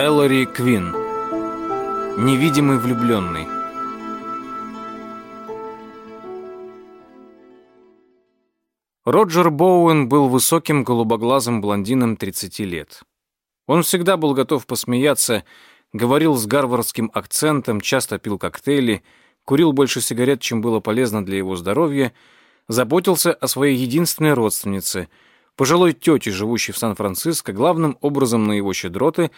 Эллари Квин Невидимый влюбленный Роджер Боуэн был высоким голубоглазым блондином 30 лет. Он всегда был готов посмеяться, говорил с гарвардским акцентом, часто пил коктейли, курил больше сигарет, чем было полезно для его здоровья, заботился о своей единственной родственнице, пожилой тете, живущей в Сан-Франциско, главным образом на его щедроты,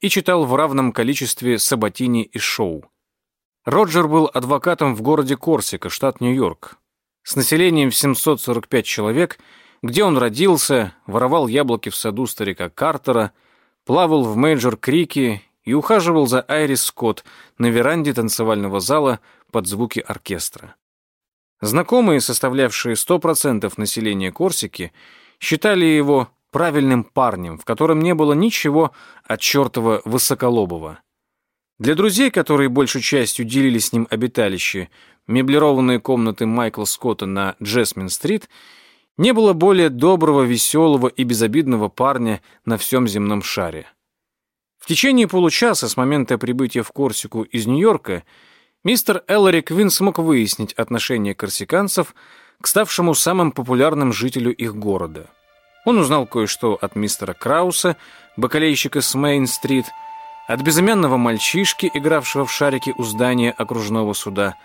и читал в равном количестве Сабатини и Шоу. Роджер был адвокатом в городе Корсика, штат Нью-Йорк. С населением в 745 человек, где он родился, воровал яблоки в саду старика Картера, плавал в Мейджор-Крике и ухаживал за Айрис Скотт на веранде танцевального зала под звуки оркестра. Знакомые, составлявшие 100% населения Корсики, считали его правильным парнем, в котором не было ничего от чертова высоколобого. Для друзей, которые большей частью делили с ним обиталище, меблированные комнаты Майкла Скотта на Джесмин-стрит, не было более доброго, веселого и безобидного парня на всем земном шаре. В течение получаса с момента прибытия в Корсику из Нью-Йорка мистер Эллари Квин смог выяснить отношение корсиканцев к ставшему самым популярным жителю их города. Он узнал кое-что от мистера Крауса, бакалейщика с Мейн-стрит, от безымянного мальчишки, игравшего в шарики у здания окружного суда,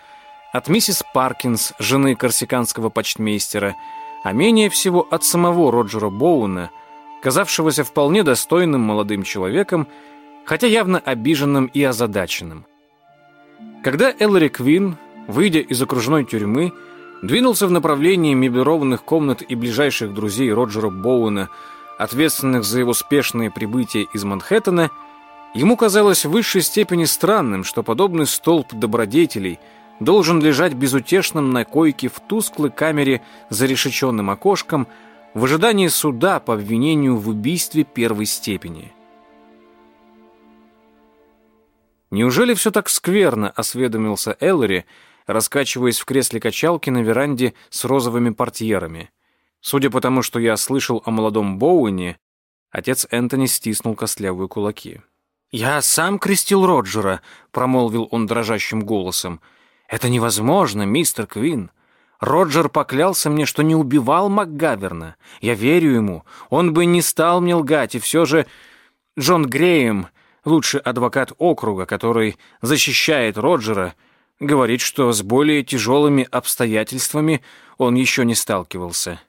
от миссис Паркинс, жены корсиканского почтмейстера, а менее всего от самого Роджера Боуна, казавшегося вполне достойным молодым человеком, хотя явно обиженным и озадаченным. Когда Эллари Квин, выйдя из окружной тюрьмы, двинулся в направлении меблированных комнат и ближайших друзей Роджера Боуэна, ответственных за его спешное прибытие из Манхэттена, ему казалось в высшей степени странным, что подобный столб добродетелей должен лежать безутешным на койке в тусклой камере за решеченным окошком в ожидании суда по обвинению в убийстве первой степени. «Неужели все так скверно?» — осведомился Эллари, раскачиваясь в кресле качалки на веранде с розовыми портьерами. Судя по тому, что я слышал о молодом Боуэне, отец Энтони стиснул костлявые кулаки. «Я сам крестил Роджера», — промолвил он дрожащим голосом. «Это невозможно, мистер Квин. Роджер поклялся мне, что не убивал МакГаверна. Я верю ему. Он бы не стал мне лгать, и все же... Джон Греем лучший адвокат округа, который защищает Роджера, говорит, что с более тяжелыми обстоятельствами он еще не сталкивался.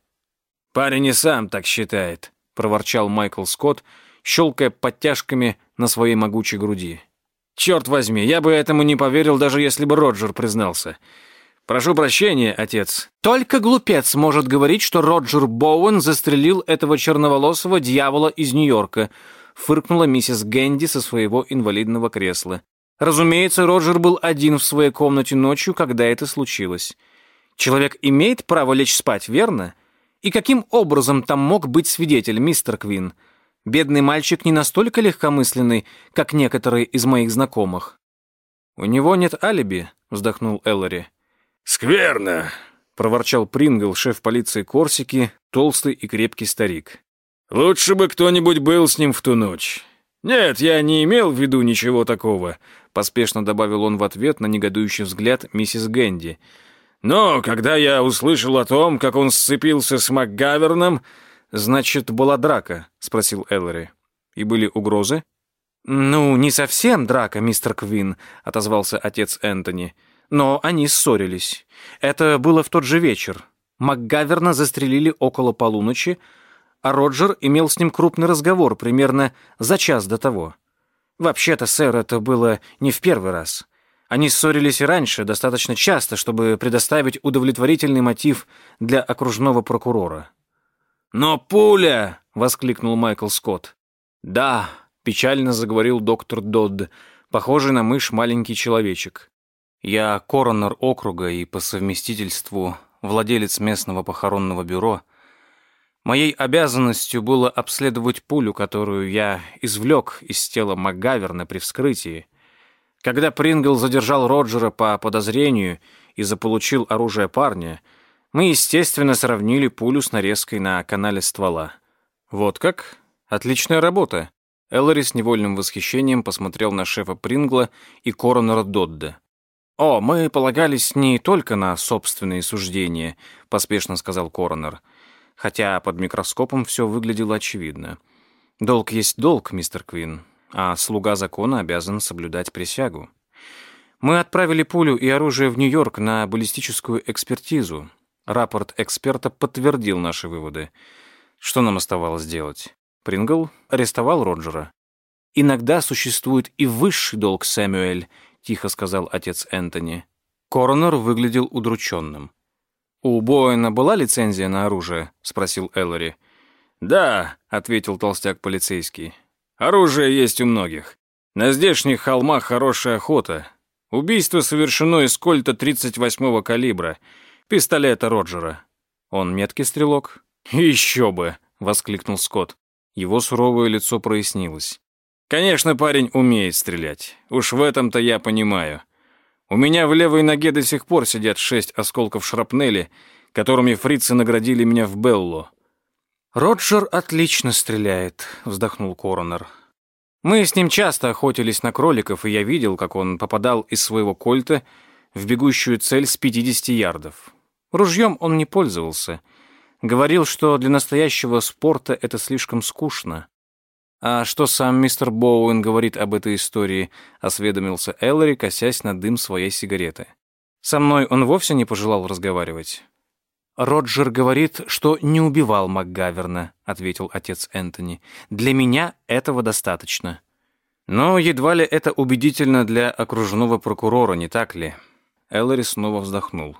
«Парень и сам так считает», — проворчал Майкл Скотт, щелкая подтяжками на своей могучей груди. «Черт возьми, я бы этому не поверил, даже если бы Роджер признался. Прошу прощения, отец. Только глупец может говорить, что Роджер Боуэн застрелил этого черноволосого дьявола из Нью-Йорка», фыркнула миссис Гэнди со своего инвалидного кресла. Разумеется, Роджер был один в своей комнате ночью, когда это случилось. Человек имеет право лечь спать, верно? И каким образом там мог быть свидетель, мистер Квин? Бедный мальчик не настолько легкомысленный, как некоторые из моих знакомых. «У него нет алиби», — вздохнул Эллари. «Скверно», — проворчал Прингл, шеф полиции Корсики, толстый и крепкий старик. Лучше бы кто-нибудь был с ним в ту ночь. Нет, я не имел в виду ничего такого, поспешно добавил он в ответ на негодующий взгляд миссис Гэнди. Но когда я услышал о том, как он сцепился с МакГаверном, значит, была драка, спросил Эллари. И были угрозы? Ну, не совсем драка, мистер Квин, отозвался отец Энтони. Но они ссорились. Это было в тот же вечер. МакГаверна застрелили около полуночи, а Роджер имел с ним крупный разговор примерно за час до того. Вообще-то, сэр, это было не в первый раз. Они ссорились и раньше, достаточно часто, чтобы предоставить удовлетворительный мотив для окружного прокурора. «Но пуля!» — воскликнул Майкл Скотт. «Да», — печально заговорил доктор Додд, похожий на мышь маленький человечек. «Я коронер округа и по совместительству владелец местного похоронного бюро — Моей обязанностью было обследовать пулю, которую я извлек из тела МакГаверна при вскрытии. Когда Прингл задержал Роджера по подозрению и заполучил оружие парня, мы, естественно, сравнили пулю с нарезкой на канале ствола. Вот как? Отличная работа. Эллари с невольным восхищением посмотрел на шефа Прингла и коронера Додда. «О, мы полагались не только на собственные суждения», — поспешно сказал коронер. Хотя под микроскопом все выглядело очевидно. «Долг есть долг, мистер Квин, а слуга закона обязан соблюдать присягу. Мы отправили пулю и оружие в Нью-Йорк на баллистическую экспертизу. Рапорт эксперта подтвердил наши выводы. Что нам оставалось делать? Прингл арестовал Роджера. «Иногда существует и высший долг, Сэмюэль», — тихо сказал отец Энтони. Коронер выглядел удрученным. «У Боэна была лицензия на оружие?» — спросил Эллори. «Да», — ответил толстяк полицейский. «Оружие есть у многих. На здешних холмах хорошая охота. Убийство совершено из кольта 38-го калибра, пистолета Роджера. Он меткий стрелок?» «Еще бы!» — воскликнул Скотт. Его суровое лицо прояснилось. «Конечно, парень умеет стрелять. Уж в этом-то я понимаю. У меня в левой ноге до сих пор сидят шесть осколков шрапнели, которыми фрицы наградили меня в Белло». «Роджер отлично стреляет», — вздохнул коронер. «Мы с ним часто охотились на кроликов, и я видел, как он попадал из своего кольта в бегущую цель с 50 ярдов. Ружьем он не пользовался — Говорил, что для настоящего спорта это слишком скучно. «А что сам мистер Боуэн говорит об этой истории?» — осведомился Эллари, косясь на дым своей сигареты. «Со мной он вовсе не пожелал разговаривать». «Роджер говорит, что не убивал МакГаверна», — ответил отец Энтони. «Для меня этого достаточно». «Но едва ли это убедительно для окружного прокурора, не так ли?» Эллари снова вздохнул.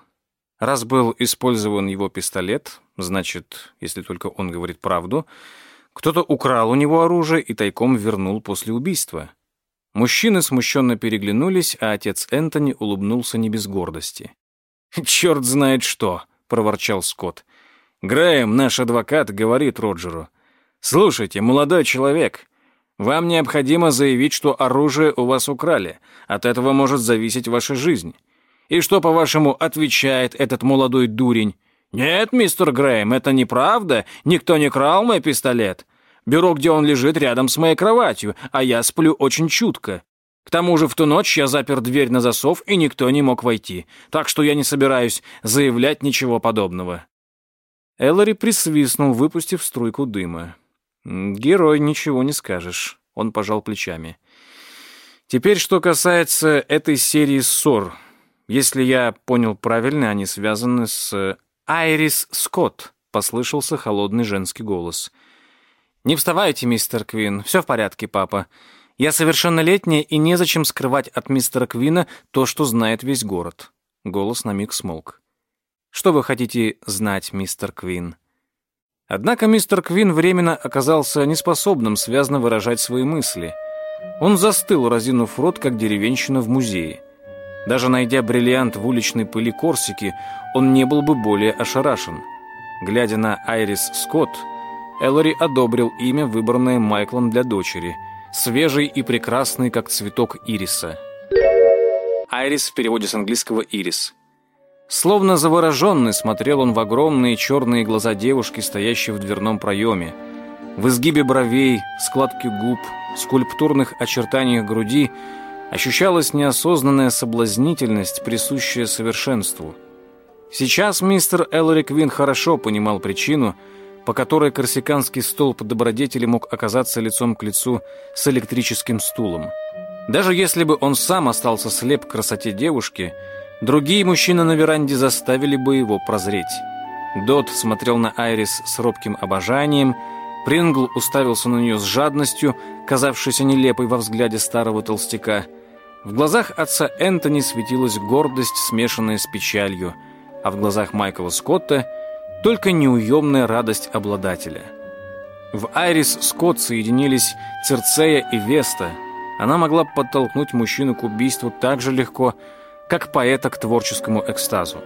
Раз был использован его пистолет, значит, если только он говорит правду, кто-то украл у него оружие и тайком вернул после убийства. Мужчины смущенно переглянулись, а отец Энтони улыбнулся не без гордости. «Черт знает что!» — проворчал Скотт. «Грэм, наш адвокат, говорит Роджеру. Слушайте, молодой человек, вам необходимо заявить, что оружие у вас украли. От этого может зависеть ваша жизнь. И что, по-вашему, отвечает этот молодой дурень? Нет, мистер Грэйм, это неправда. Никто не крал мой пистолет. Бюро, где он лежит, рядом с моей кроватью, а я сплю очень чутко. К тому же в ту ночь я запер дверь на засов, и никто не мог войти. Так что я не собираюсь заявлять ничего подобного». Эллари присвистнул, выпустив струйку дыма. «Герой, ничего не скажешь». Он пожал плечами. «Теперь, что касается этой серии ссор. Если я понял правильно, они связаны с... Айрис Скотт, послышался холодный женский голос. Не вставайте, мистер Квин. Все в порядке, папа. Я совершеннолетняя, и незачем скрывать от мистера Квина то, что знает весь город. Голос на миг смолк. Что вы хотите знать, мистер Квин? Однако мистер Квин временно оказался неспособным связно выражать свои мысли. Он застыл, разинув рот, как деревенщина в музее. Даже найдя бриллиант в уличной пыли Корсики, он не был бы более ошарашен. Глядя на Айрис Скотт, Эллори одобрил имя, выбранное Майклом для дочери, свежий и прекрасный, как цветок ириса. Айрис в переводе с английского «ирис». Словно завороженный смотрел он в огромные черные глаза девушки, стоящей в дверном проеме. В изгибе бровей, складке губ, скульптурных очертаниях груди – ощущалась неосознанная соблазнительность, присущая совершенству. Сейчас мистер Эллори Квин хорошо понимал причину, по которой корсиканский столб добродетели мог оказаться лицом к лицу с электрическим стулом. Даже если бы он сам остался слеп к красоте девушки, другие мужчины на веранде заставили бы его прозреть. Дот смотрел на Айрис с робким обожанием, Прингл уставился на нее с жадностью, казавшейся нелепой во взгляде старого толстяка – в глазах отца Энтони светилась гордость, смешанная с печалью, а в глазах Майкла Скотта только неуемная радость обладателя. В Айрис Скотт соединились Церцея и Веста. Она могла подтолкнуть мужчину к убийству так же легко, как поэта к творческому экстазу.